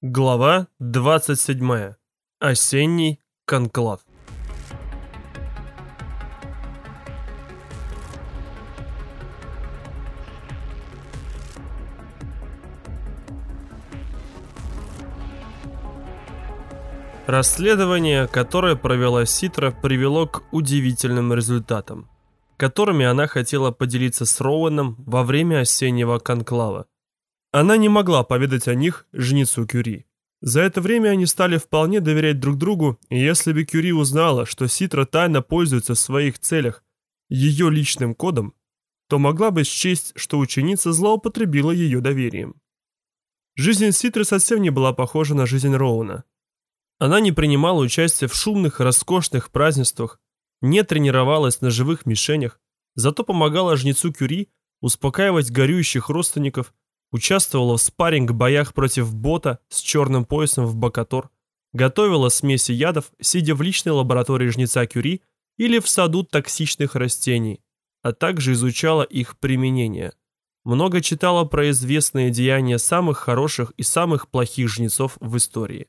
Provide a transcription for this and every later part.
Глава 27. Осенний конклав. Расследование, которое провела Ситра, привело к удивительным результатам, которыми она хотела поделиться с Роуэном во время осеннего конклава. Она не могла поведать о них жнецу Кюри. За это время они стали вполне доверять друг другу, и если бы Кюри узнала, что Ситра тайно пользуется в своих целях ее личным кодом, то могла бы счесть, что ученица злоупотребила ее доверием. Жизнь Ситры совсем не была похожа на жизнь Роуна. Она не принимала участия в шумных, роскошных празднествах, не тренировалась на живых мишенях, зато помогала жнецу Кюри успокаивать горюющих родственников Участвовала в спарринг-боях против бота с черным поясом в Бакатор. Готовила смеси ядов, сидя в личной лаборатории жнеца Кюри или в саду токсичных растений, а также изучала их применение. Много читала про известные деяния самых хороших и самых плохих жнецов в истории.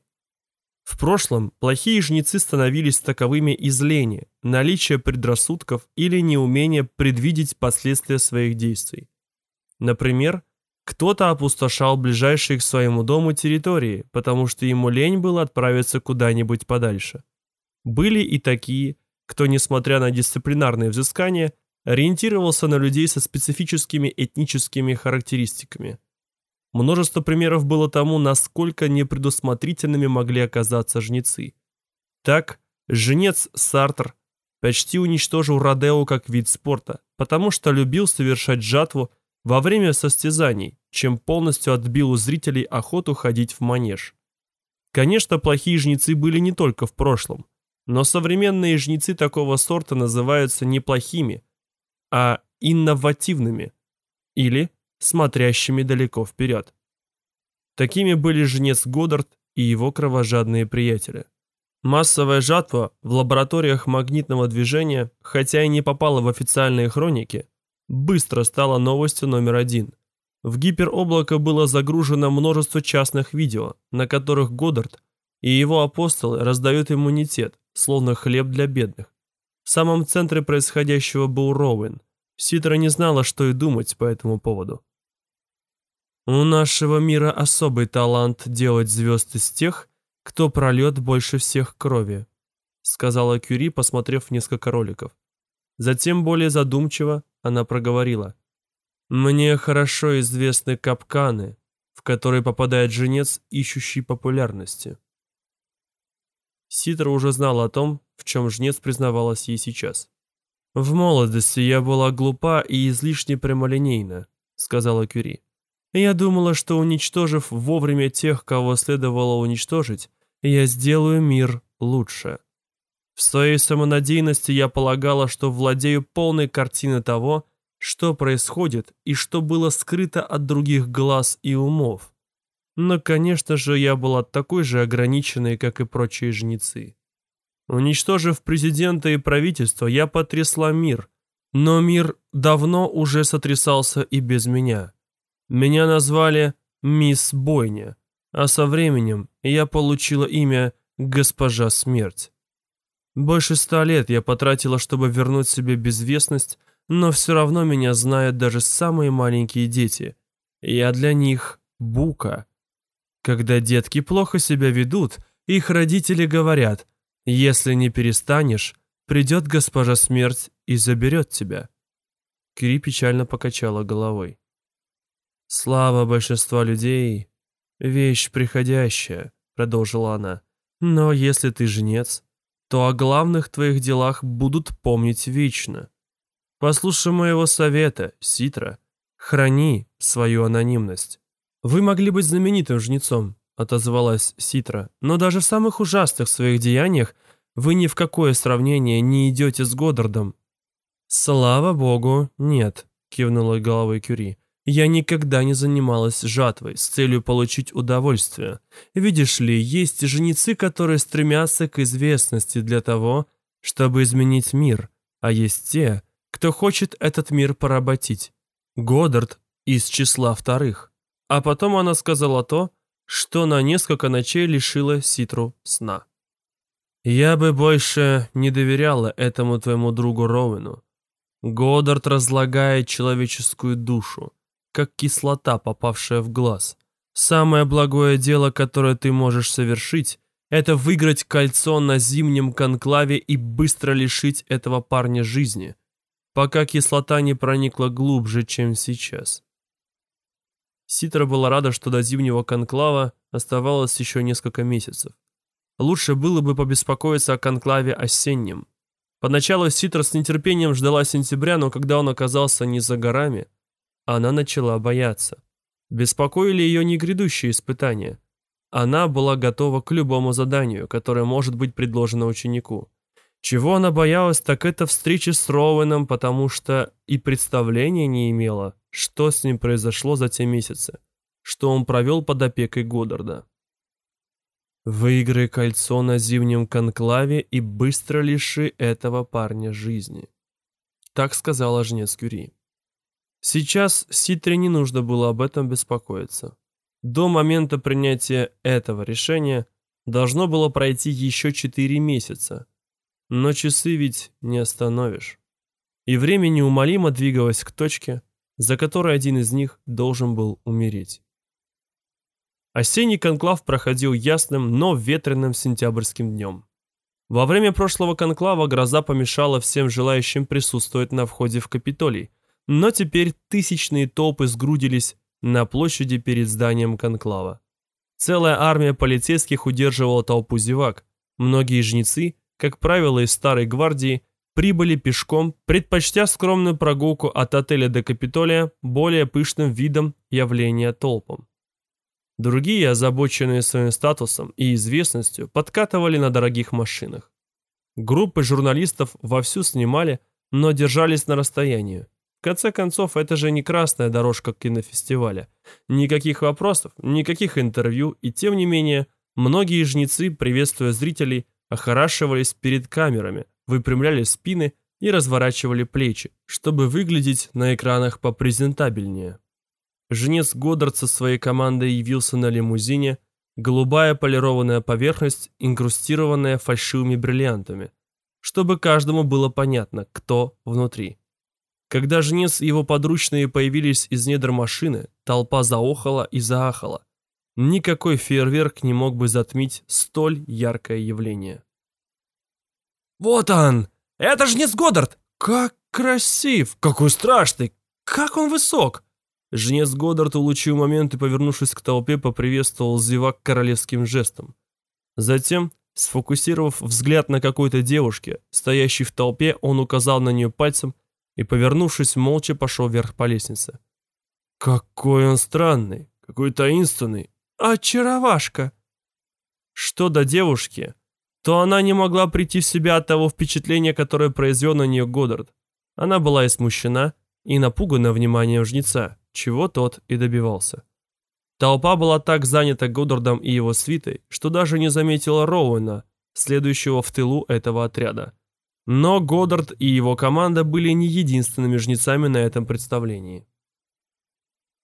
В прошлом плохие жнецы становились таковыми из лени, наличия предрассудков или неумения предвидеть последствия своих действий. Например, кто-то опустошал ближайшие к своему дому территории, потому что ему лень было отправиться куда-нибудь подальше. Были и такие, кто, несмотря на дисциплинарные взыскания, ориентировался на людей со специфическими этническими характеристиками. Множество примеров было тому, насколько непредусмотрительными могли оказаться жнецы. Так, жнец Сартр почти уничтожил Родео как вид спорта, потому что любил совершать жатву во время состязаний, чем полностью отбил у зрителей охоту ходить в манеж. Конечно, плохие жнецы были не только в прошлом, но современные жнецы такого сорта называются не плохими, а инновативными или смотрящими далеко вперед. Такими были жнец Годдард и его кровожадные приятели. Массовая жатва в лабораториях магнитного движения, хотя и не попала в официальные хроники, быстро стала новостью номер один. В гипероблако было загружено множество частных видео, на которых Годдард и его апостолы раздают иммунитет, словно хлеб для бедных. В самом центре происходящего был Роуэн. Ситра не знала, что и думать по этому поводу. «У нашего мира особый талант делать звезд из тех, кто прольет больше всех крови», сказала Кюри, посмотрев несколько роликов. Затем более задумчиво она проговорила. «Мне хорошо известны капканы, в которые попадает женец, ищущий популярности». Ситра уже знала о том, в чем жнец признавалась ей сейчас. «В молодости я была глупа и излишне прямолинейна», — сказала Кюри. «Я думала, что, уничтожив вовремя тех, кого следовало уничтожить, я сделаю мир лучше». В своей самонадеянности я полагала, что владею полной картиной того, что происходит и что было скрыто от других глаз и умов. Но, конечно же, я была такой же ограниченной, как и прочие жнецы. Уничтожив президента и правительство, я потрясла мир, но мир давно уже сотрясался и без меня. Меня назвали «Мисс Бойня», а со временем я получила имя «Госпожа Смерть». Больше ста лет я потратила, чтобы вернуть себе безвестность, но все равно меня знают даже самые маленькие дети. Я для них бука. Когда детки плохо себя ведут, их родители говорят, если не перестанешь, придет госпожа смерть и заберет тебя. Кири печально покачала головой. Слава большинства людей — вещь приходящая, продолжила она. Но если ты жнец, то о главных твоих делах будут помнить вечно. Послушай моего совета, Ситра, храни свою анонимность. Вы могли быть знаменитым жнецом, отозвалась Ситра, но даже в самых ужасных своих деяниях вы ни в какое сравнение не идете с Годдардом. Слава богу, нет, кивнула головой Кюри. Я никогда не занималась жатвой с целью получить удовольствие. Видишь ли, есть женицы, которые стремятся к известности для того, чтобы изменить мир, а есть те, кто хочет этот мир поработить. Годдард из числа вторых. А потом она сказала то, что на несколько ночей лишило Ситру сна. «Я бы больше не доверяла этому твоему другу Роуэну. Годдард разлагает человеческую душу, как кислота, попавшая в глаз. Самое благое дело, которое ты можешь совершить, это выиграть кольцо на зимнем конклаве и быстро лишить этого парня жизни, пока кислота не проникла глубже, чем сейчас. Ситра была рада, что до зимнего конклава оставалось еще несколько месяцев. Лучше было бы побеспокоиться о конклаве осеннем. Поначалу Ситра с нетерпением ждала сентября, но когда он оказался не за горами, она начала бояться. Беспокоили ее не грядущие испытания. Она была готова к любому заданию, которое может быть предложено ученику. Чего она боялась, так это встречи с Роуэном, потому что и представления не имела, что с ним произошло за те месяцы, что он провел под опекой Годдарда. Выиграй кольцо на зимнем конклаве и быстро лиши этого парня жизни. Так сказала жнец Кюри. Сейчас Ситре не нужно было об этом беспокоиться. До момента принятия этого решения должно было пройти еще четыре месяца, но часы ведь не остановишь. И время неумолимо двигалось к точке, за которой один из них должен был умереть. Осенний конклав проходил ясным, но ветреным сентябрьским днем. Во время прошлого конклава гроза помешала всем желающим присутствовать на входе в Капитолий, но теперь тысячные толпы сгрудились на площади перед зданием конклава. Целая армия полицейских удерживала толпу зевак. Многие жнецы как правило, из старой гвардии, прибыли пешком, предпочтя скромную прогулку от отеля до Капитолия более пышным видом явления толпам. Другие, озабоченные своим статусом и известностью, подкатывали на дорогих машинах. Группы журналистов вовсю снимали, но держались на расстоянии. В конце концов, это же не красная дорожка кинофестиваля. Никаких вопросов, никаких интервью, и тем не менее, многие жнецы, приветствуя зрителей, охорашивались перед камерами, выпрямляли спины и разворачивали плечи, чтобы выглядеть на экранах попрезентабельнее. Жнец Годдард со своей командой явился на лимузине, голубая полированная поверхность, инкрустированная фальшивыми бриллиантами, чтобы каждому было понятно, кто внутри. Когда жнец и его подручные появились из недр машины, толпа заохала и заахала. Никакой фейерверк не мог бы затмить столь яркое явление. «Вот он! Это же не Годдард! Как красив! Какой страшный! Как он высок!» Жнец Годдард улучил момент и, повернувшись к толпе, поприветствовал зевак королевским жестом. Затем, сфокусировав взгляд на какой-то девушке, стоящей в толпе, он указал на нее пальцем и, повернувшись, молча пошел вверх по лестнице. «Какой он странный! Какой таинственный! Очаровашка!» Что до девушки, то она не могла прийти в себя от того впечатления, которое произвел на нее Годдард. Она была и смущена, и напугана вниманием жнеца, чего тот и добивался. Толпа была так занята Годдардом и его свитой, что даже не заметила Роуэна, следующего в тылу этого отряда. Но Годдард и его команда были не единственными жнецами на этом представлении.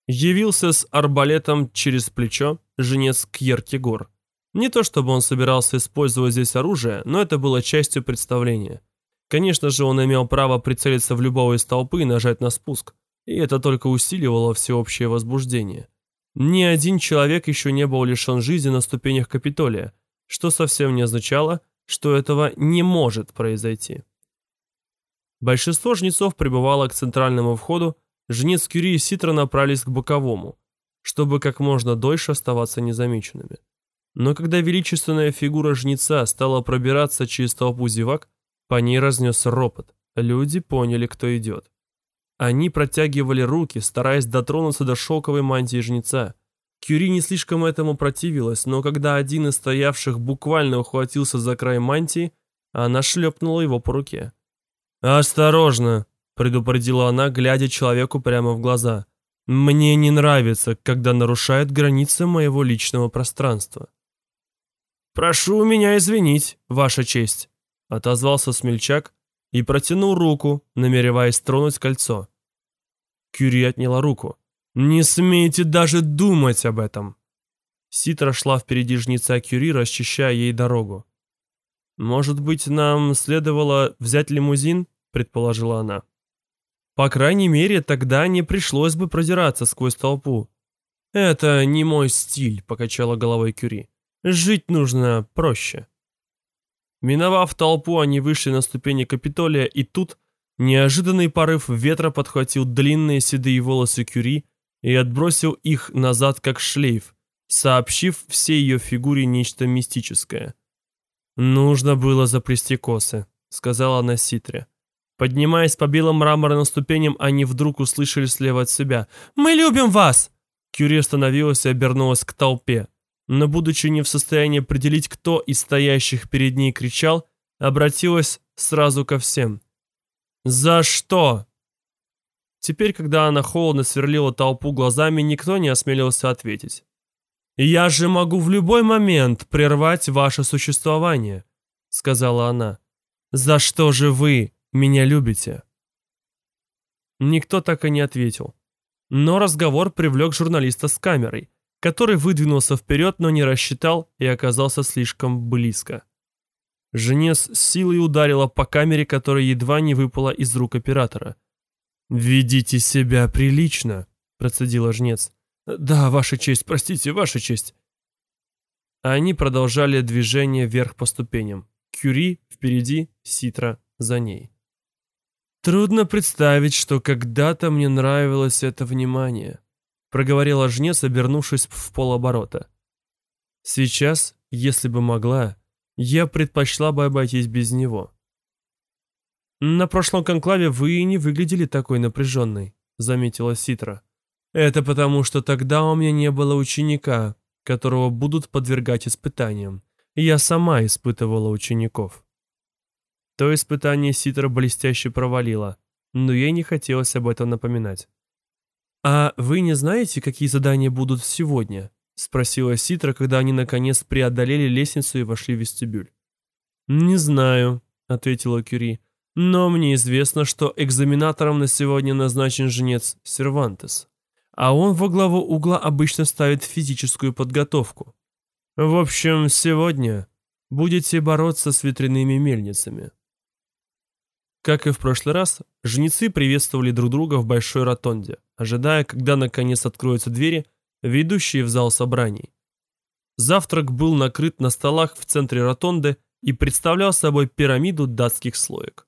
Явился с арбалетом через плечо жнец Кьеркегор. Не то чтобы он собирался использовать здесь оружие, но это было частью представления. Конечно же, он имел право прицелиться в любого из толпы и нажать на спуск, и это только усиливало всеобщее возбуждение. Ни один человек еще не был лишен жизни на ступенях Капитолия, что совсем не означало, что этого не может произойти. Большинство жнецов прибывало к центральному входу, жнец Кюри и Ситра направились к боковому, чтобы как можно дольше оставаться незамеченными. Но когда величественная фигура жнеца стала пробираться через толпу зевак, по ней разнесся ропот. Люди поняли, кто идет. Они протягивали руки, стараясь дотронуться до шелковой мантии жнеца. Кюри не слишком этому противилась, но когда один из стоявших буквально ухватился за край мантии, она шлепнула его по руке. «Осторожно!» предупредила она, глядя человеку прямо в глаза. Мне не нравится, когда нарушают границы моего личного пространства. Прошу меня извинить, ваша честь, отозвался смельчак и протянул руку, намереваясь тронуть кольцо. Кюри отняла руку. Не смейте даже думать об этом. Ситра шла впереди жнеца Кюри, расчищая ей дорогу. «Может быть, нам следовало взять лимузин?» — предположила она. «По крайней мере, тогда не пришлось бы продираться сквозь толпу». «Это не мой стиль», — покачала головой Кюри. «Жить нужно проще». Миновав толпу, они вышли на ступени Капитолия, и тут неожиданный порыв ветра подхватил длинные седые волосы Кюри и отбросил их назад, как шлейф, сообщив всей ее фигуре нечто мистическое. «Нужно было заплести косы», — сказала она Ситре. Поднимаясь по белым мраморным ступеням, они вдруг услышали слева от себя «Мы любим вас!» Кюри остановилась и обернулась к толпе. Но, будучи не в состоянии определить, кто из стоящих перед ней кричал, обратилась сразу ко всем. «За что?» Теперь, когда она холодно сверлила толпу глазами, никто не осмелился ответить. «Я же могу в любой момент прервать ваше существование», — сказала она. «За что же вы меня любите?» Никто так и не ответил. Но разговор привлек журналиста с камерой, который выдвинулся вперед, но не рассчитал и оказался слишком близко. Женес с силой ударила по камере, которая едва не выпала из рук оператора. «Ведите себя прилично», — процедила жнец. «Да, Ваша честь, простите, Ваша честь». Они продолжали движение вверх по ступеням. Кюри впереди, Ситра за ней. «Трудно представить, что когда-то мне нравилось это внимание», проговорила жнец, обернувшись в полоборота. «Сейчас, если бы могла, я предпочла бы обойтись без него». «На прошлом конклаве вы не выглядели такой напряженной», заметила Ситра. Это потому, что тогда у меня не было ученика, которого будут подвергать испытаниям. Я сама испытывала учеников. То испытание Ситра блестяще провалила, но ей не хотелось об этом напоминать. «А вы не знаете, какие задания будут сегодня?» — спросила Ситра, когда они наконец преодолели лестницу и вошли в вестибюль. «Не знаю», — ответила Кюри, — «но мне известно, что экзаменатором на сегодня назначен женец Сервантес а он во главу угла обычно ставит физическую подготовку. В общем, сегодня будете бороться с ветряными мельницами. Как и в прошлый раз, жнецы приветствовали друг друга в большой ротонде, ожидая, когда наконец откроются двери, ведущие в зал собраний. Завтрак был накрыт на столах в центре ротонды и представлял собой пирамиду датских слоек.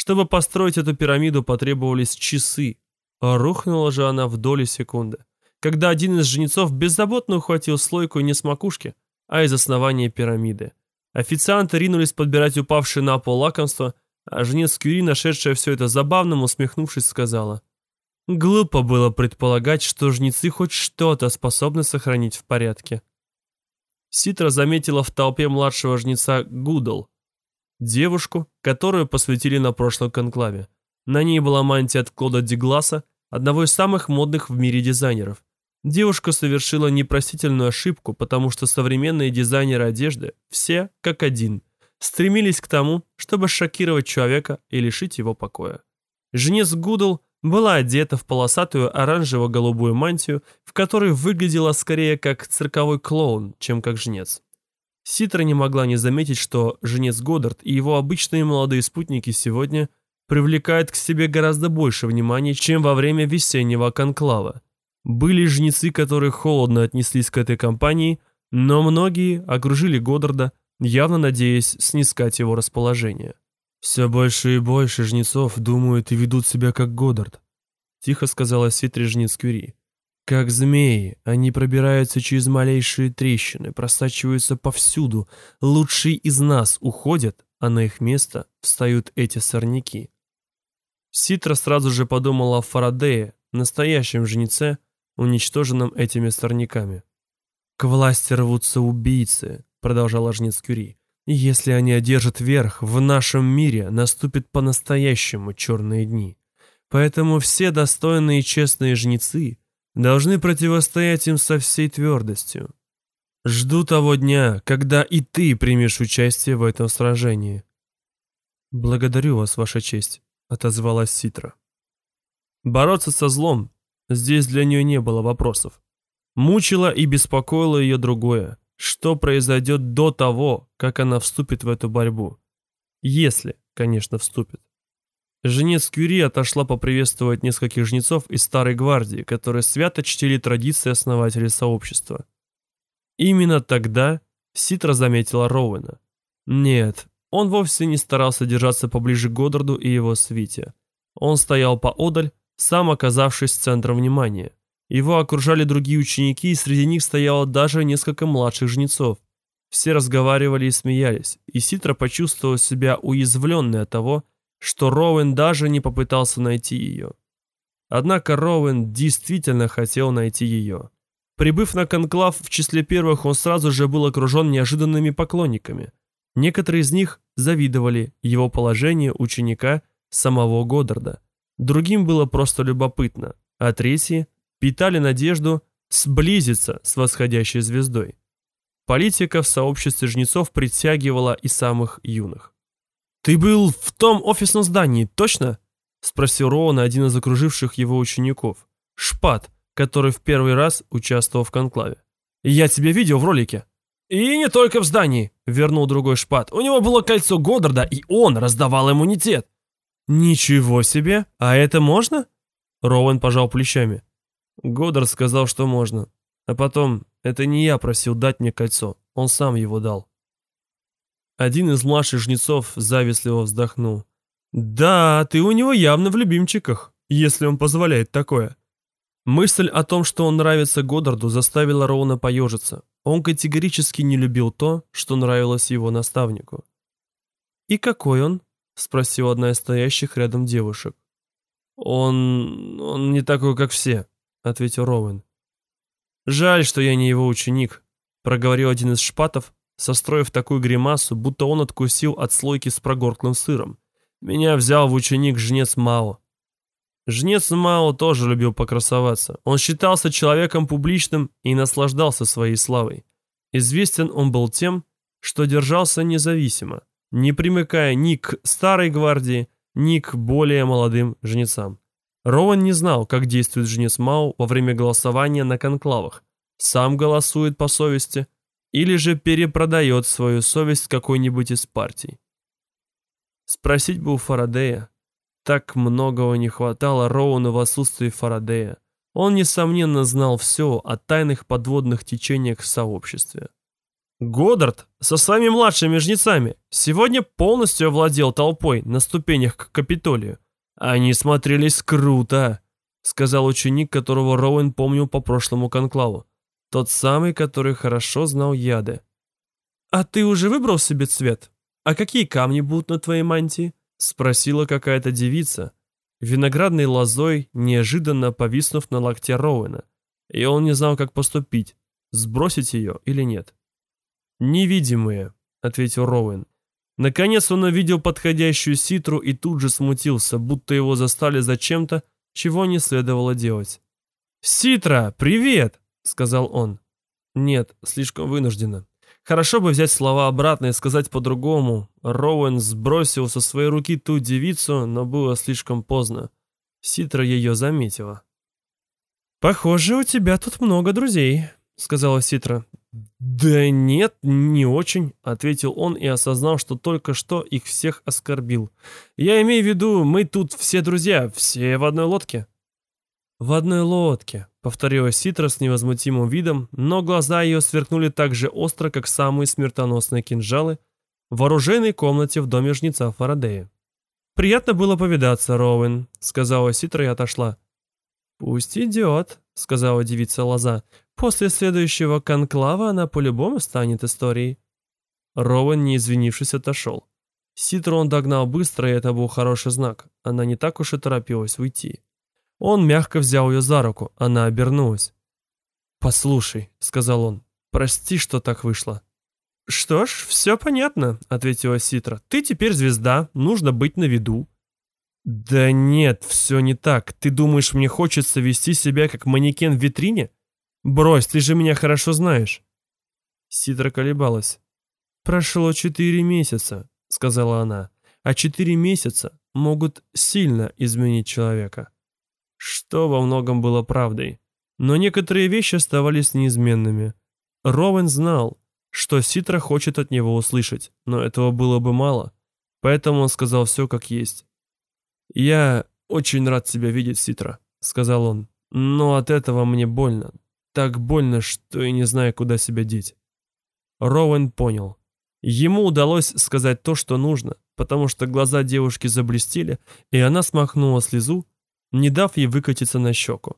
Чтобы построить эту пирамиду, потребовались часы, Рухнула же она в доли секунды, когда один из жнецов беззаботно ухватил слойку не с макушки, а из основания пирамиды. Официанты ринулись подбирать упавшие на пол лакомства, а жнец Кюри, нашедшая все это забавным, усмехнувшись, сказала. Глупо было предполагать, что жнецы хоть что-то способны сохранить в порядке. Ситра заметила в толпе младшего жнеца Гудл, девушку, которую посвятили на прошлом конклаве. На ней была мантия от Клода Дигласа, одного из самых модных в мире дизайнеров. Девушка совершила непростительную ошибку, потому что современные дизайнеры одежды, все как один, стремились к тому, чтобы шокировать человека и лишить его покоя. Женец Гудл была одета в полосатую оранжево-голубую мантию, в которой выглядела скорее как цирковой клоун, чем как жнец. Ситра не могла не заметить, что женец Годдард и его обычные молодые спутники сегодня – привлекает к себе гораздо больше внимания, чем во время весеннего конклава. Были жнецы, которые холодно отнеслись к этой кампании, но многие окружили Годдарда, явно надеясь снискать его расположение. «Все больше и больше жнецов думают и ведут себя как Годдард», тихо сказала Ситри жнец Кюри. «Как змеи, они пробираются через малейшие трещины, просачиваются повсюду. Лучшие из нас уходят, а на их место встают эти сорняки. Ситра сразу же подумала о Фарадее, настоящем жнеце, уничтоженном этими сорняками. «К власти рвутся убийцы», — продолжала жнец Кюри. «И если они одержат верх, в нашем мире наступят по-настоящему черные дни. Поэтому все достойные и честные жнецы должны противостоять им со всей твердостью. Жду того дня, когда и ты примешь участие в этом сражении». «Благодарю вас, Ваша честь», отозвалась Ситра. Бороться со злом, здесь для нее не было вопросов. Мучило и беспокоило ее другое. Что произойдет до того, как она вступит в эту борьбу? Если, конечно, вступит. Женец Кюри отошла поприветствовать нескольких жнецов из Старой Гвардии, которые свято чтили традиции основателей сообщества. Именно тогда Ситра заметила Роуэна. Нет, он вовсе не старался держаться поближе к Годдарду и его свите. Он стоял поодаль, сам оказавшись центром внимания. Его окружали другие ученики, и среди них стояло даже несколько младших жнецов. Все разговаривали и смеялись, и Ситра почувствовала себя уязвленной от того, что Роуэн даже не попытался найти ее. Однако Роуэн действительно хотел найти ее. Прибыв на конклав в числе первых, он сразу же был окружен неожиданными поклонниками. Некоторые из них завидовали его положению ученика самого Годдарда. Другим было просто любопытно, а третьи питали надежду сблизиться с восходящей звездой. Политика в сообществе жнецов притягивала и самых юных. «Ты был в том офисном здании, точно?» — спросил Роуэн один из окруживших его учеников. Шпат, который в первый раз участвовал в конклаве. «Я тебя видел в ролике». «И не только в здании», — вернул другой Шпат. «У него было кольцо Годдарда, и он раздавал иммунитет». «Ничего себе! А это можно?» Роуэн пожал плечами. Годдард сказал, что можно. А потом, это не я просил дать мне кольцо, он сам его дал. Один из младших жнецов завистливо вздохнул. «Да, ты у него явно в любимчиках, если он позволяет такое». Мысль о том, что он нравится Годдарду, заставила Роуна поежиться. Он категорически не любил то, что нравилось его наставнику. «И какой он?» — спросила одна из стоящих рядом девушек. «Он... он не такой, как все», — ответил Роуэн. «Жаль, что я не его ученик», — проговорил один из шпатов, состроив такую гримасу, будто он откусил от слойки с прогорклым сыром. Меня взял в ученик жнец Мао. Жнец Мао тоже любил покрасоваться. Он считался человеком публичным и наслаждался своей славой. Известен он был тем, что держался независимо, не примыкая ни к старой гвардии, ни к более молодым жнецам. Роwan не знал, как действует жнец Мао во время голосования на конклавах. Сам голосует по совести – или же перепродает свою совесть какой-нибудь из партий. Спросить бы у Фарадея. Так многого не хватало Роуну в отсутствии Фарадея. Он, несомненно, знал все о тайных подводных течениях в сообществе. Годдард со своими младшими жнецами сегодня полностью овладел толпой на ступенях к Капитолию. Они смотрелись круто, сказал ученик, которого Роуэн помнил по прошлому конклаву. Тот самый, который хорошо знал яды. «А ты уже выбрал себе цвет? А какие камни будут на твоей мантии?» Спросила какая-то девица, виноградной лозой, неожиданно повиснув на локте Роуэна. И он не знал, как поступить, сбросить ее или нет. «Невидимые», — ответил Роуэн. Наконец он увидел подходящую ситру и тут же смутился, будто его застали за чем-то, чего не следовало делать. «Ситра, привет!» — сказал он. «Нет, слишком вынужденно. Хорошо бы взять слова обратно и сказать по-другому. Роуэн сбросил со своей руки ту девицу, но было слишком поздно. Ситра ее заметила. «Похоже, у тебя тут много друзей», — сказала Ситра. «Да нет, не очень», — ответил он и осознал, что только что их всех оскорбил. «Я имею в виду, мы тут все друзья, все в одной лодке». «В одной лодке», — повторила Ситра с невозмутимым видом, но глаза ее сверкнули так же остро, как самые смертоносные кинжалы в оружейной комнате в доме жнеца Фарадея. «Приятно было повидаться, Роуэн», — сказала Ситра и отошла. «Пусть идет», — сказала девица Лоза. «После следующего конклава она по-любому станет историей». Роуэн, не извинившись, отошел. Ситру он догнал быстро, и это был хороший знак. Она не так уж и торопилась уйти. Он мягко взял ее за руку, она обернулась. «Послушай», — сказал он, — «прости, что так вышло». «Что ж, все понятно», — ответила Ситра. «Ты теперь звезда, нужно быть на виду». «Да нет, все не так. Ты думаешь, мне хочется вести себя как манекен в витрине? Брось, ты же меня хорошо знаешь». Ситра колебалась. «Прошло четыре месяца», — сказала она. «А четыре месяца могут сильно изменить человека» что во многом было правдой. Но некоторые вещи оставались неизменными. Роуэн знал, что Ситра хочет от него услышать, но этого было бы мало, поэтому он сказал все как есть. «Я очень рад тебя видеть, Ситра», — сказал он, — «но от этого мне больно, так больно, что и не знаю, куда себя деть». Роуэн понял. Ему удалось сказать то, что нужно, потому что глаза девушки заблестели, и она смахнула слезу, не дав ей выкатиться на щеку.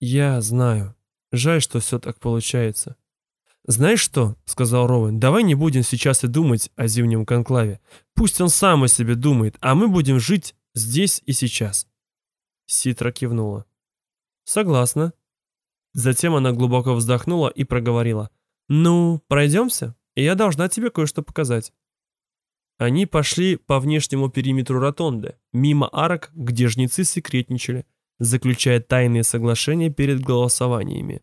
«Я знаю. Жаль, что все так получается. «Знаешь что?» — сказал Роуэн. «Давай не будем сейчас и думать о зимнем конклаве. Пусть он сам о себе думает, а мы будем жить здесь и сейчас». Ситра кивнула. «Согласна». Затем она глубоко вздохнула и проговорила. «Ну, пройдемся, я должна тебе кое-что показать». Они пошли по внешнему периметру ротонды, мимо арок, где жнецы секретничали, заключая тайные соглашения перед голосованиями.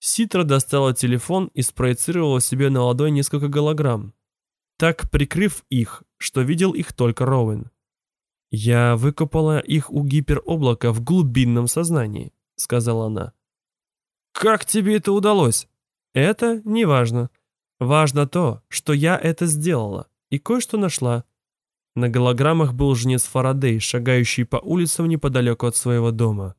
Ситра достала телефон и спроецировала себе на ладонь несколько голограмм, так прикрыв их, что видел их только Роуэн. «Я выкопала их у гипероблака в глубинном сознании», — сказала она. «Как тебе это удалось?» «Это не важно. Важно то, что я это сделала и кое-что нашла». На голограммах был жнец Фарадей, шагающий по улицам неподалеку от своего дома.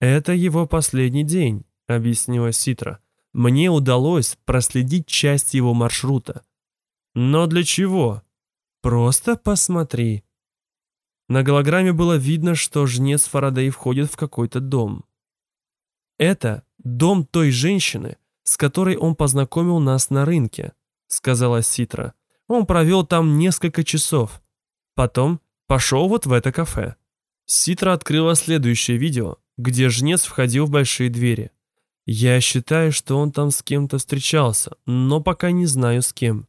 «Это его последний день», — объяснила Ситра. «Мне удалось проследить часть его маршрута». «Но для чего?» «Просто посмотри». На голограмме было видно, что жнец Фарадей входит в какой-то дом. «Это дом той женщины, с которой он познакомил нас на рынке», — сказала Ситра. «Он провел там несколько часов. Потом пошел вот в это кафе». Ситра открыла следующее видео, где жнец входил в большие двери. Я считаю, что он там с кем-то встречался, но пока не знаю с кем.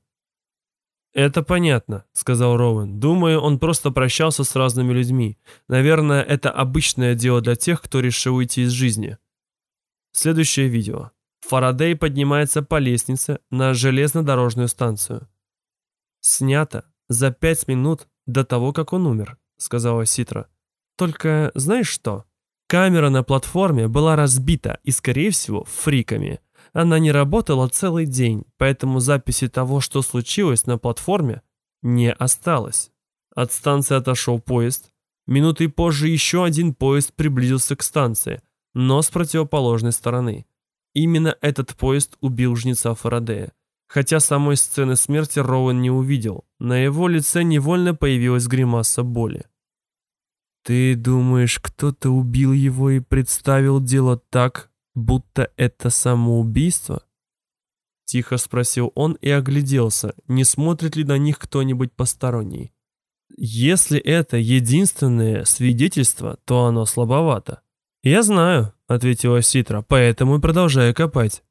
«Это понятно», — сказал Роуэн. «Думаю, он просто прощался с разными людьми. Наверное, это обычное дело для тех, кто решил уйти из жизни». Следующее видео. Фарадей поднимается по лестнице на железнодорожную станцию. «Снято за пять минут до того, как он умер», — сказала Ситра. «Только знаешь что? Камера на платформе была разбита и, скорее всего, фриками. Она не работала целый день, поэтому записи того, что случилось на платформе, не осталось. От станции отошел поезд. Минутой позже еще один поезд приблизился к станции, но с противоположной стороны. Именно этот поезд убил жнеца Фарадея. Хотя самой сцены смерти Роуэн не увидел, на его лице невольно появилась гримаса боли. «Ты думаешь, кто-то убил его и представил дело так, будто это самоубийство?» Тихо спросил он и огляделся, не смотрит ли на них кто-нибудь посторонний. «Если это единственное свидетельство, то оно слабовато». «Я знаю», — ответила Ситра, — «поэтому и продолжаю копать».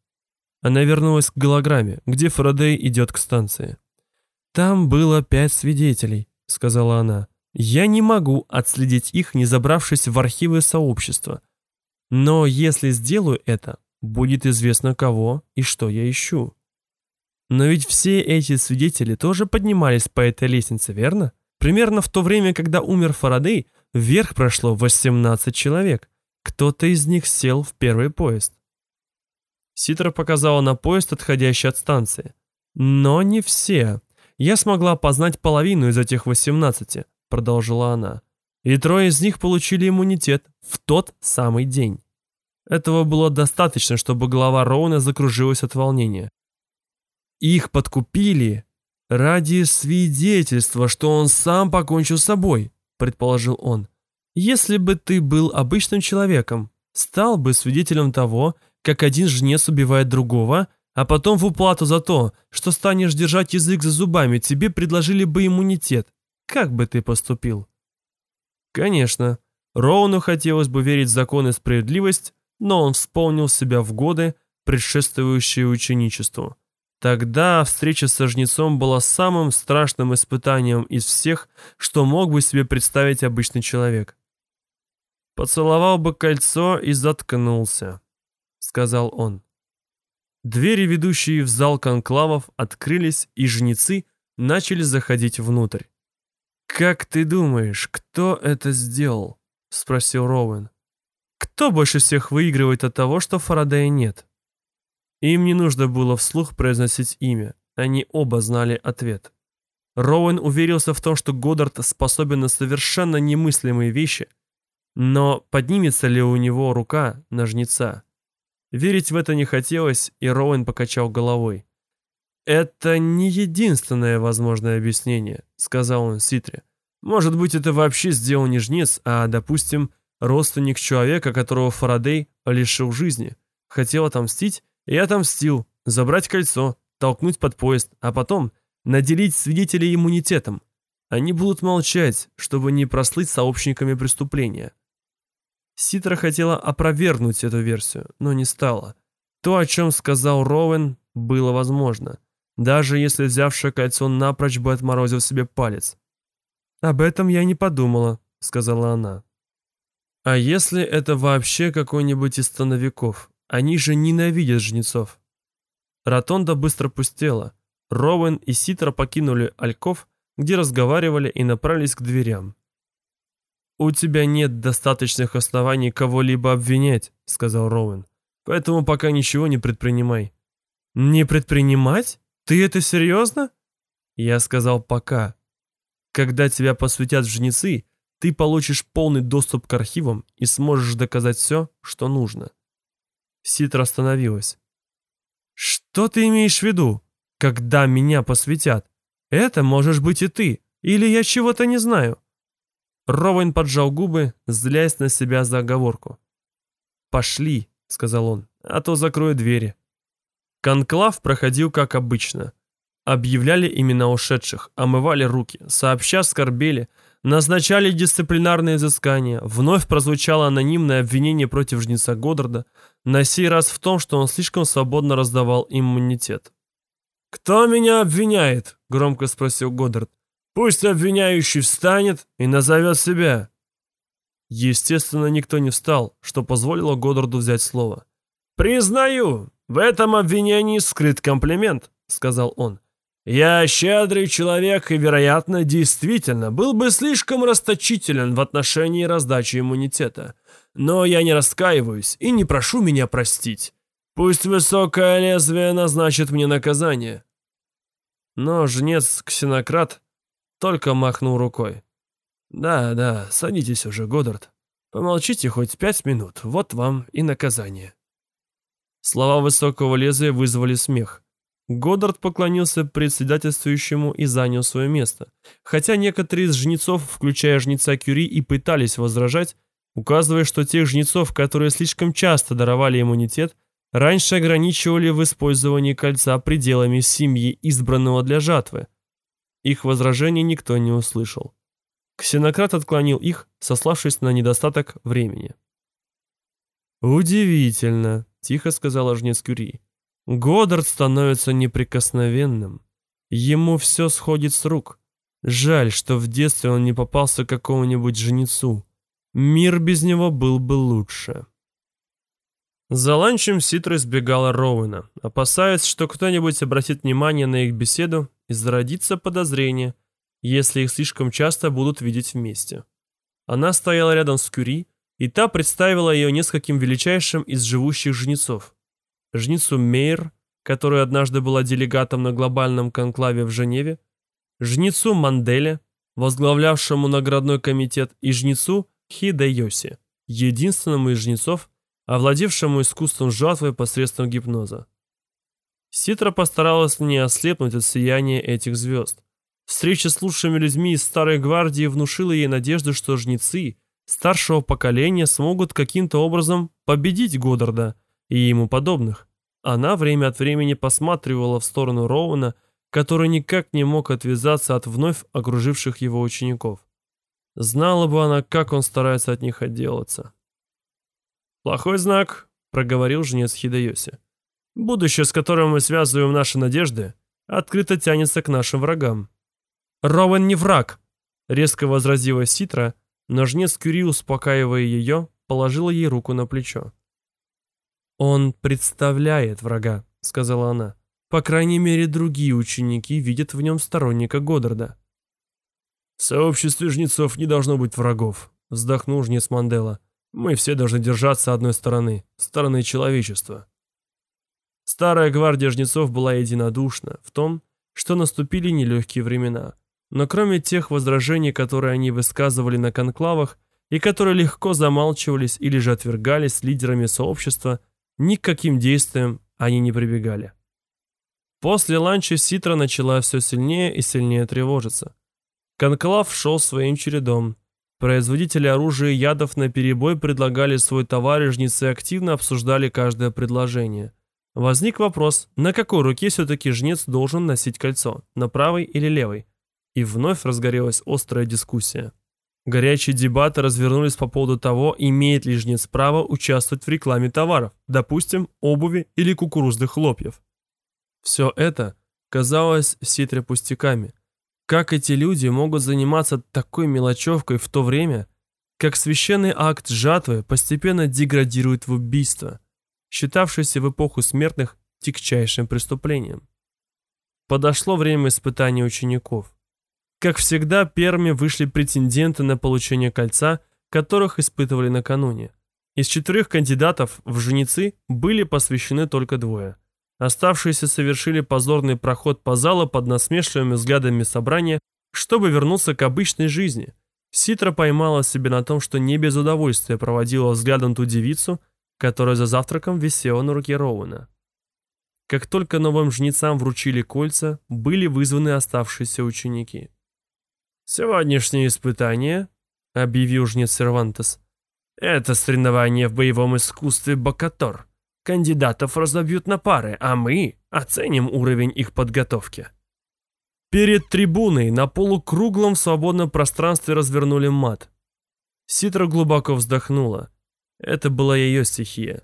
Она вернулась к голограмме, где Фарадей идет к станции. «Там было пять свидетелей», — сказала она. Я не могу отследить их, не забравшись в архивы сообщества. Но если сделаю это, будет известно кого и что я ищу. Но ведь все эти свидетели тоже поднимались по этой лестнице, верно? Примерно в то время, когда умер Фарадей, вверх прошло 18 человек. Кто-то из них сел в первый поезд. Ситра показала на поезд, отходящий от станции. Но не все. Я смогла познать половину из этих 18 продолжила она. И трое из них получили иммунитет в тот самый день. Этого было достаточно, чтобы голова Роуна закружилась от волнения. Их подкупили ради свидетельства, что он сам покончил с собой, предположил он. Если бы ты был обычным человеком, стал бы свидетелем того, как один жнец убивает другого, а потом в уплату за то, что станешь держать язык за зубами, тебе предложили бы иммунитет. Как бы ты поступил? Конечно, Роуну хотелось бы верить в закон и справедливость, но он вспомнил себя в годы, предшествующие ученичеству. Тогда встреча со жнецом была самым страшным испытанием из всех, что мог бы себе представить обычный человек. «Поцеловал бы кольцо и заткнулся», — сказал он. Двери, ведущие в зал конклавов, открылись, и жнецы начали заходить внутрь. «Как ты думаешь, кто это сделал?» — спросил Роуэн. Кто больше всех выигрывает от того, что Фарадея нет? Им не нужно было вслух произносить имя. Они оба знали ответ. Роуэн уверился в том, что Годдард способен на совершенно немыслимые вещи, но поднимется ли у него рука на жнеца? Верить в это не хотелось, и Роуэн покачал головой. «Это не единственное возможное объяснение», — сказал он Ситре. «Может быть, это вообще сделал не жнец, а, допустим, родственник человека, которого Фарадей лишил жизни. Хотел отомстить и отомстил, забрать кольцо, толкнуть под поезд, а потом наделить свидетелей иммунитетом. Они будут молчать, чтобы не прослыть сообщниками преступления. Ситра хотела опровергнуть эту версию, но не стала. То, о чем сказал Роуэн, было возможно, даже если взявшее кольцо напрочь бы отморозил себе палец. «Об этом я не подумала», — сказала она. «А если это вообще какой-нибудь из становиков? Они же ненавидят жнецов». Ротонда быстро пустела. Роуэн и Ситра покинули Альков, где разговаривали и направились к дверям. «У тебя нет достаточных оснований кого-либо обвинять», — сказал Роуэн. «Поэтому пока ничего не предпринимай». «Не предпринимать? Ты это серьезно?» Я сказал «пока». Когда тебя посвятят в жнецы, ты получишь полный доступ к архивам и сможешь доказать все, что нужно. Ситра остановилась. «Что ты имеешь в виду, когда меня посвятят? Это можешь быть и ты, или я чего-то не знаю?» Ровен поджал губы, злясь на себя за оговорку. «Пошли», — сказал он, — «а то закрою двери». Конклав проходил как обычно. Объявляли имена ушедших, омывали руки, сообща скорбели, назначали дисциплинарные изыскания, вновь прозвучало анонимное обвинение против жнеца Годдарда, на сей раз в том, что он слишком свободно раздавал иммунитет. «Кто меня обвиняет?» — громко спросил Годдард. Пусть обвиняющий встанет и назовет себя. Естественно, никто не встал, что позволило Годдарду взять слово. «Признаю, в этом обвинении скрыт комплимент», — сказал он. «Я щедрый человек и, вероятно, действительно был бы слишком расточителен в отношении раздачи иммунитета. Но я не раскаиваюсь и не прошу меня простить. Пусть высокое лезвие назначит мне наказание». Но жнец-ксенократ только махнул рукой. «Да, да, садитесь уже, Годдард. Помолчите хоть пять минут, вот вам и наказание». Слова высокого лезвия вызвали смех. Годдард поклонился председательствующему и занял свое место. Хотя некоторые из жнецов, включая жнеца Кюри, и пытались возражать, указывая, что тех жнецов, которые слишком часто даровали иммунитет, раньше ограничивали в использовании кольца пределами семьи, избранного для жатвы. Их возражений никто не услышал. Ксенократ отклонил их, сославшись на недостаток времени. «Удивительно», — тихо сказала жнец Кюри. «Годдард становится неприкосновенным. Ему все сходит с рук. Жаль, что в детстве он не попался какому-нибудь жнецу. Мир без него был бы лучше». За ланчем Ситра избегала Роуэна, опасаясь, что кто-нибудь обратит внимание на их беседу и зародится подозрение, если их слишком часто будут видеть вместе. Она стояла рядом с Кюри, и та представила ее нескольким величайшим из живущих жнецов. Жницу Мейер, которая однажды была делегатом на глобальном конклаве в Женеве, жнецу Манделе, возглавлявшему наградной комитет, и жнецу Хидайоси, единственному из жнецов, овладевшему искусством жатвы посредством гипноза. Ситра постаралась не ослепнуть от сияния этих звезд. Встреча с лучшими людьми из Старой Гвардии внушила ей надежду, что жнецы старшего поколения смогут каким-то образом победить Годдарда и ему подобных. Она время от времени посматривала в сторону Роуна, который никак не мог отвязаться от вновь окруживших его учеников. Знала бы она, как он старается от них отделаться. «Плохой знак», — проговорил жнец Хидайоси. «Будущее, с которым мы связываем наши надежды, открыто тянется к нашим врагам». «Роуэн не враг», — резко возразила Ситра, но жнец Кюри, успокаивая ее, положила ей руку на плечо. «Он представляет врага», — сказала она. «По крайней мере, другие ученики видят в нем сторонника Годдарда». «В сообществе жнецов не должно быть врагов», — вздохнул жнец Мандела. Мы все должны держаться одной стороны, стороны человечества. Старая гвардия жнецов была единодушна в том, что наступили нелегкие времена. Но кроме тех возражений, которые они высказывали на конклавах, и которые легко замалчивались или же отвергались лидерами сообщества, ни к каким действиям они не прибегали. После ланча Ситра начала все сильнее и сильнее тревожиться. Конклав шел своим чередом. Производители оружия и ядов на перебой предлагали свой товар, и жнецы активно обсуждали каждое предложение. Возник вопрос, на какой руке все-таки жнец должен носить кольцо, на правой или левой? И вновь разгорелась острая дискуссия. Горячие дебаты развернулись по поводу того, имеет ли жнец право участвовать в рекламе товаров, допустим, обуви или кукурузных хлопьев. Все это казалось ситре пустяками. Как эти люди могут заниматься такой мелочевкой в то время, как священный акт жатвы постепенно деградирует в убийство, считавшееся в эпоху смертных тягчайшим преступлением? Подошло время испытания учеников. Как всегда, первыми вышли претенденты на получение кольца, которых испытывали накануне. Из четырех кандидатов в женицы были посвящены только двое – Оставшиеся совершили позорный проход по залу под насмешливыми взглядами собрания, чтобы вернуться к обычной жизни. Ситра поймала себя на том, что не без удовольствия проводила взглядом ту девицу, которая за завтраком висела на руке Роуэна. Как только новым жнецам вручили кольца, были вызваны оставшиеся ученики. «Сегодняшнее испытание», — объявил жнец Сервантес, — «это соревнование в боевом искусстве Бакатор». Кандидатов разобьют на пары, а мы оценим уровень их подготовки. Перед трибуной на полукруглом свободном пространстве развернули мат. Ситра глубоко вздохнула. Это была ее стихия.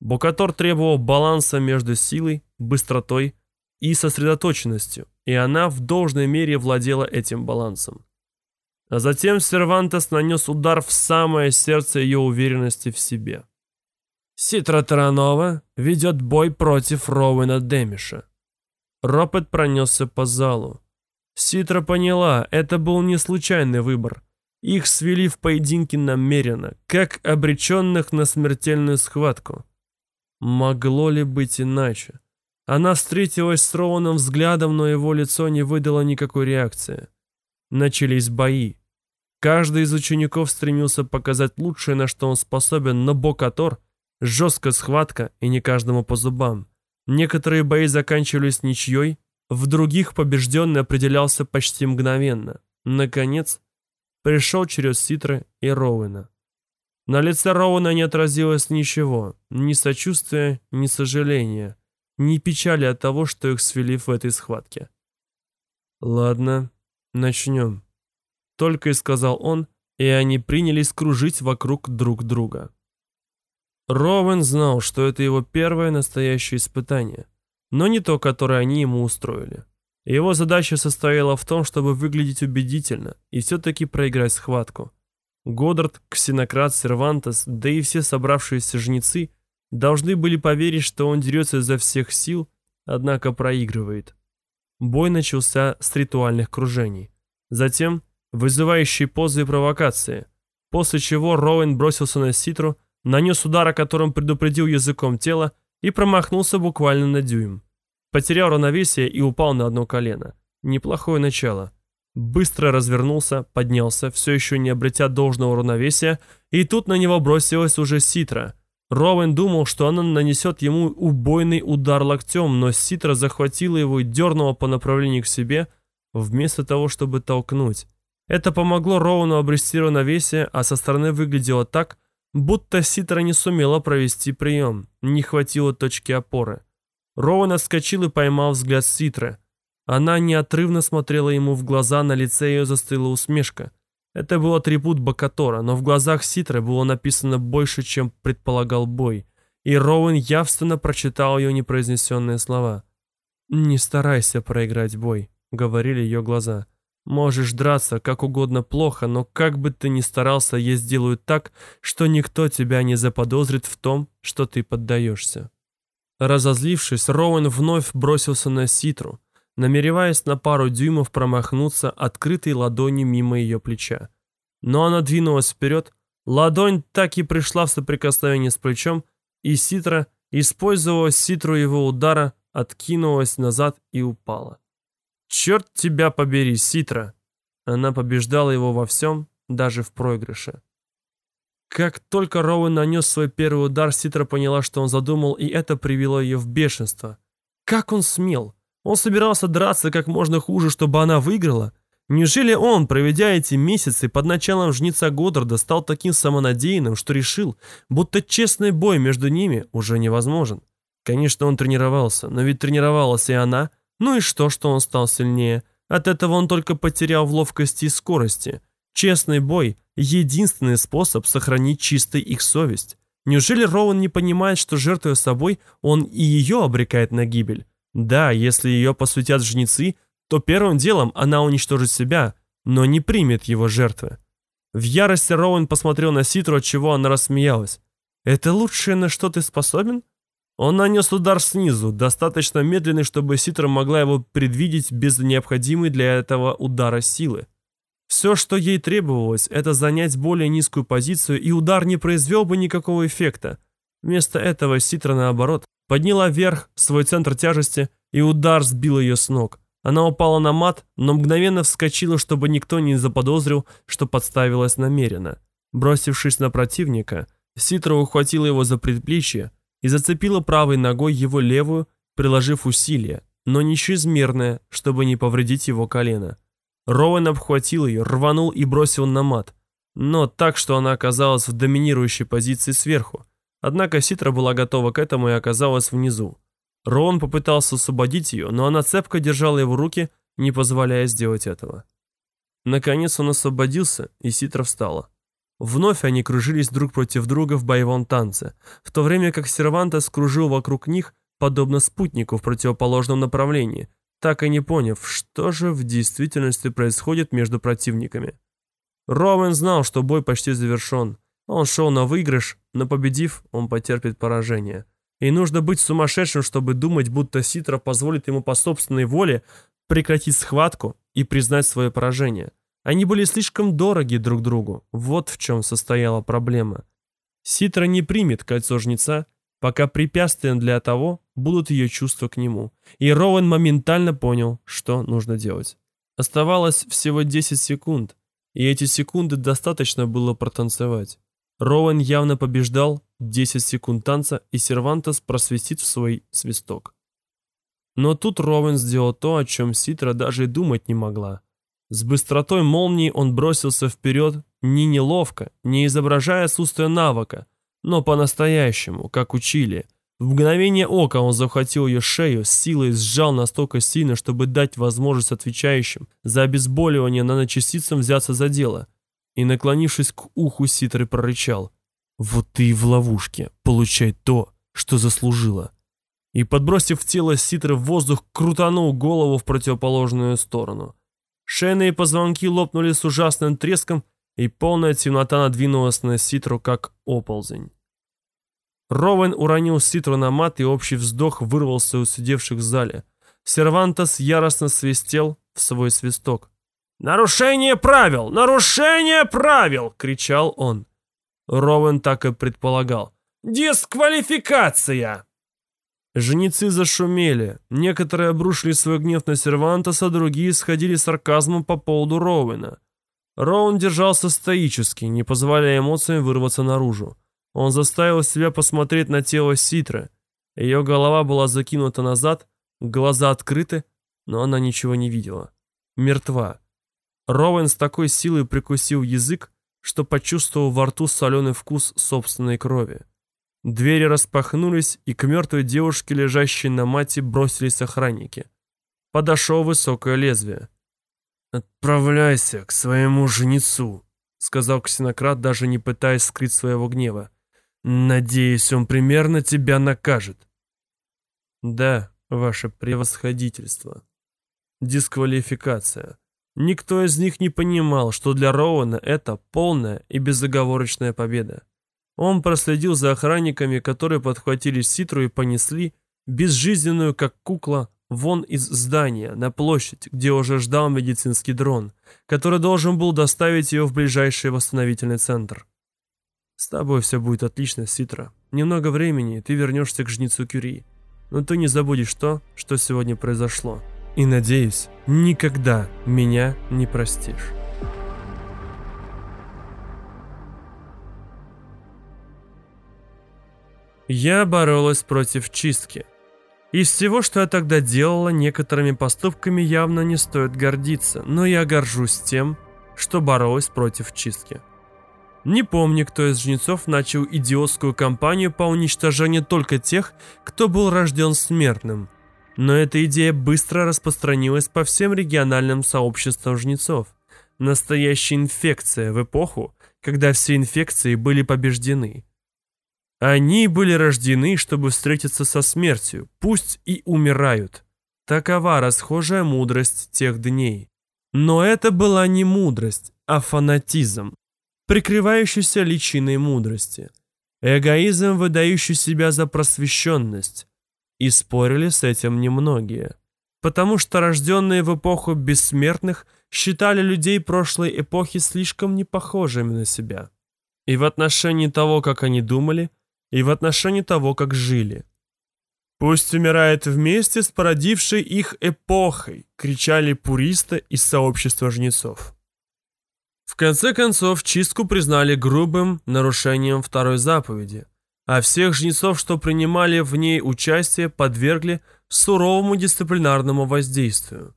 Бокатор требовал баланса между силой, быстротой и сосредоточенностью, и она в должной мере владела этим балансом. А затем Сервантес нанес удар в самое сердце ее уверенности в себе. Ситра Таранова ведет бой против Роуэна Демиша. Ропот пронесся по залу. Ситра поняла, это был не случайный выбор. Их свели в поединке намеренно, как обреченных на смертельную схватку. Могло ли быть иначе? Она встретилась с Роуэном взглядом, но его лицо не выдало никакой реакции. Начались бои. Каждый из учеников стремился показать лучшее, на что он способен, но Бокатор — Жесткая схватка и не каждому по зубам. Некоторые бои заканчивались ничьей, в других побежденный определялся почти мгновенно. Наконец, пришел через Ситры и Роуэна. На лице Роуэна не отразилось ничего, ни сочувствия, ни сожаления, ни печали от того, что их свели в этой схватке. «Ладно, начнем», — только и сказал он, и они принялись кружить вокруг друг друга. Роуэн знал, что это его первое настоящее испытание, но не то, которое они ему устроили. Его задача состояла в том, чтобы выглядеть убедительно и все-таки проиграть схватку. Годдард, Ксенократ, Сервантес, да и все собравшиеся жнецы должны были поверить, что он дерется изо всех сил, однако проигрывает. Бой начался с ритуальных кружений. Затем вызывающие позы и провокации, после чего Роуэн бросился на Ситру, нанес удар, о котором предупредил языком тела, и промахнулся буквально на дюйм. Потерял равновесие и упал на одно колено. Неплохое начало. Быстро развернулся, поднялся, все еще не обретя должного равновесия, и тут на него бросилась уже Ситра. Роуэн думал, что она нанесет ему убойный удар локтем, но Ситра захватила его и дернула по направлению к себе, вместо того, чтобы толкнуть. Это помогло Роуэну обрести равновесие, а со стороны выглядело так, Будто Ситра не сумела провести прием, не хватило точки опоры. Роуэн отскочил и поймал взгляд Ситры. Она неотрывно смотрела ему в глаза, на лице ее застыла усмешка. Это был атрибут Бакатора, но в глазах Ситры было написано больше, чем предполагал бой, и Роуэн явственно прочитал ее непроизнесенные слова. «Не старайся проиграть бой», — говорили ее глаза. Можешь драться как угодно плохо, но как бы ты ни старался, я сделаю так, что никто тебя не заподозрит в том, что ты поддаешься. Разозлившись, Роуэн вновь бросился на Ситру, намереваясь на пару дюймов промахнуться открытой ладонью мимо ее плеча. Но она двинулась вперед, Ладонь так и пришла в соприкосновение с плечом, и Ситра, используя Ситру его удара, откинулась назад и упала. «Черт тебя побери, Ситра!» Она побеждала его во всем, даже в проигрыше. Как только Роуэн нанес свой первый удар, Ситра поняла, что он задумал, и это привело ее в бешенство. Как он смел? Он собирался драться как можно хуже, чтобы она выиграла? Неужели он, проведя эти месяцы под началом жнеца Годдарда, стал таким самонадеянным, что решил, будто честный бой между ними уже невозможен? Конечно, он тренировался, но ведь тренировалась и она. Ну и что, что он стал сильнее? От этого он только потерял в ловкости и скорости. Честный бой – единственный способ сохранить чистой их совесть. Неужели Роуэн не понимает, что жертвуя собой, он и ее обрекает на гибель? Да, если ее посвятят жнецы, то первым делом она уничтожит себя, но не примет его жертвы. В ярости Роуэн посмотрел на Ситру, от чего она рассмеялась. «Это лучшее, на что ты способен?» Он нанес удар снизу, достаточно медленный, чтобы Ситра могла его предвидеть без необходимой для этого удара силы. Все, что ей требовалось, это занять более низкую позицию, и удар не произвел бы никакого эффекта. Вместо этого Ситра, наоборот, подняла вверх свой центр тяжести, и удар сбил ее с ног. Она упала на мат, но мгновенно вскочила, чтобы никто не заподозрил, что подставилась намеренно. Бросившись на противника, Ситра ухватила его за предплечье и зацепила правой ногой его левую, приложив усилие, но не чрезмерное, чтобы не повредить его колено. Роуэн обхватил ее, рванул и бросил на мат, но так, что она оказалась в доминирующей позиции сверху. Однако Ситра была готова к этому и оказалась внизу. Роуэн попытался освободить ее, но она цепко держала его руки, не позволяя сделать этого. Наконец он освободился, и Ситра встала. Вновь они кружились друг против друга в боевом танце, в то время как Сервантес кружил вокруг них, подобно спутнику в противоположном направлении, так и не поняв, что же в действительности происходит между противниками. Роуэн знал, что бой почти завершен. Он шел на выигрыш, но победив, он потерпит поражение. И нужно быть сумасшедшим, чтобы думать, будто Ситра позволит ему по собственной воле прекратить схватку и признать свое поражение. Они были слишком дороги друг другу. Вот в чем состояла проблема. Ситра не примет кольцо жнеца, пока препятствием для того будут ее чувства к нему. И Роуэн моментально понял, что нужно делать. Оставалось всего 10 секунд, и эти секунды достаточно было протанцевать. Роуэн явно побеждал 10 секунд танца, и Сервантес просвистит в свой свисток. Но тут Роуэн сделал то, о чем Ситра даже и думать не могла. С быстротой молнии он бросился вперед, не неловко, не изображая отсутствие навыка, но по-настоящему, как учили. В мгновение ока он захватил ее шею, с силой сжал настолько сильно, чтобы дать возможность отвечающим за обезболивание наночастицам взяться за дело. И, наклонившись к уху Ситры, прорычал. «Вот ты и в ловушке. Получай то, что заслужила». И, подбросив тело Ситры в воздух, крутанул голову в противоположную сторону. Шейные позвонки лопнули с ужасным треском, и полная темнота надвинулась на Ситру, как оползень. Ровен уронил Ситру на мат, и общий вздох вырвался у сидевших в зале. Сервантос яростно свистел в свой свисток. «Нарушение правил! Нарушение правил!» — кричал он. Ровен так и предполагал. «Дисквалификация!» Женицы зашумели. Некоторые обрушили свой гнев на Сервантоса, другие сходили сарказмом по поводу Роуэна. Роун держался стоически, не позволяя эмоциям вырваться наружу. Он заставил себя посмотреть на тело Ситры. Ее голова была закинута назад, глаза открыты, но она ничего не видела. Мертва. Роуэн с такой силой прикусил язык, что почувствовал во рту соленый вкус собственной крови. Двери распахнулись, и к мертвой девушке, лежащей на мате, бросились охранники. Подошло высокое лезвие. «Отправляйся к своему жнецу», — сказал ксенократ, даже не пытаясь скрыть своего гнева. «Надеюсь, он примерно тебя накажет». «Да, ваше превосходительство». Дисквалификация. Никто из них не понимал, что для Роуэна это полная и безоговорочная победа. Он проследил за охранниками, которые подхватили Ситру и понесли, безжизненную, как кукла, вон из здания, на площадь, где уже ждал медицинский дрон, который должен был доставить ее в ближайший восстановительный центр. С тобой все будет отлично, Ситра. Немного времени, ты вернешься к жнецу Кюри. Но ты не забудешь то, что сегодня произошло. И, надеюсь, никогда меня не простишь. Я боролась против чистки. Из всего, что я тогда делала, некоторыми поступками явно не стоит гордиться, но я горжусь тем, что боролась против чистки. Не помню, кто из жнецов начал идиотскую кампанию по уничтожению только тех, кто был рожден смертным. Но эта идея быстро распространилась по всем региональным сообществам жнецов. Настоящая инфекция в эпоху, когда все инфекции были побеждены. Они были рождены, чтобы встретиться со смертью, пусть и умирают. Такова расхожая мудрость тех дней. Но это была не мудрость, а фанатизм прикрывающийся личиной мудрости, эгоизм, выдающий себя за просвещенность. И спорили с этим немногие, потому что рожденные в эпоху бессмертных считали людей прошлой эпохи слишком непохожими на себя. И в отношении того, как они думали, и в отношении того, как жили. «Пусть умирает вместе с породившей их эпохой!» — кричали пуристы из сообщества жнецов. В конце концов, чистку признали грубым нарушением второй заповеди, а всех жнецов, что принимали в ней участие, подвергли суровому дисциплинарному воздействию.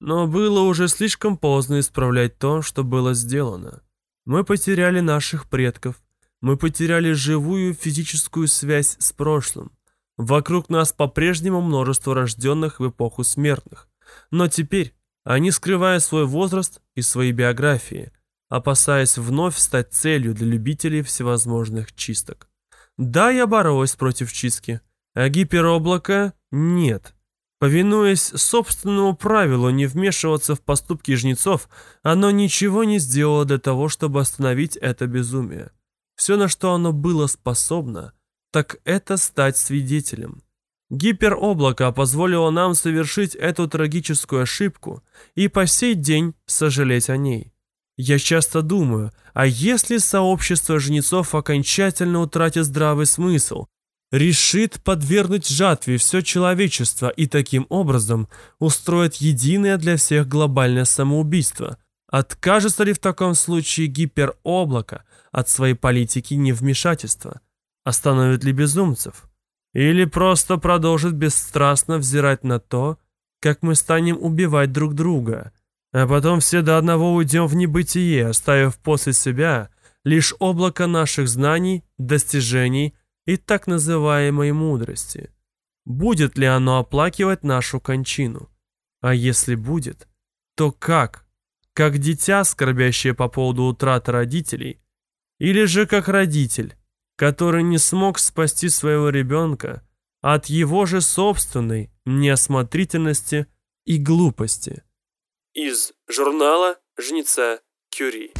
Но было уже слишком поздно исправлять то, что было сделано. Мы потеряли наших предков, мы потеряли живую физическую связь с прошлым. Вокруг нас по-прежнему множество рожденных в эпоху смертных. Но теперь они, скрывая свой возраст и свои биографии, опасаясь вновь стать целью для любителей всевозможных чисток. Да, я боролась против чистки, а гипероблака нет. Повинуясь собственному правилу не вмешиваться в поступки жнецов, оно ничего не сделало для того, чтобы остановить это безумие. Все, на что оно было способно, так это стать свидетелем. Гипероблако позволило нам совершить эту трагическую ошибку и по сей день сожалеть о ней. Я часто думаю, а если сообщество жнецов окончательно утратит здравый смысл, решит подвергнуть жатве все человечество и таким образом устроит единое для всех глобальное самоубийство, откажется ли в таком случае гипероблако от своей политики невмешательства? Остановит ли безумцев? Или просто продолжит бесстрастно взирать на то, как мы станем убивать друг друга – а потом все до одного уйдем в небытие, оставив после себя лишь облако наших знаний, достижений и так называемой мудрости. Будет ли оно оплакивать нашу кончину? А если будет, то как? Как дитя, скорбящее по поводу утраты родителей? Или же как родитель, который не смог спасти своего ребенка от его же собственной неосмотрительности и глупости? из журнала «Жнеца Кюри».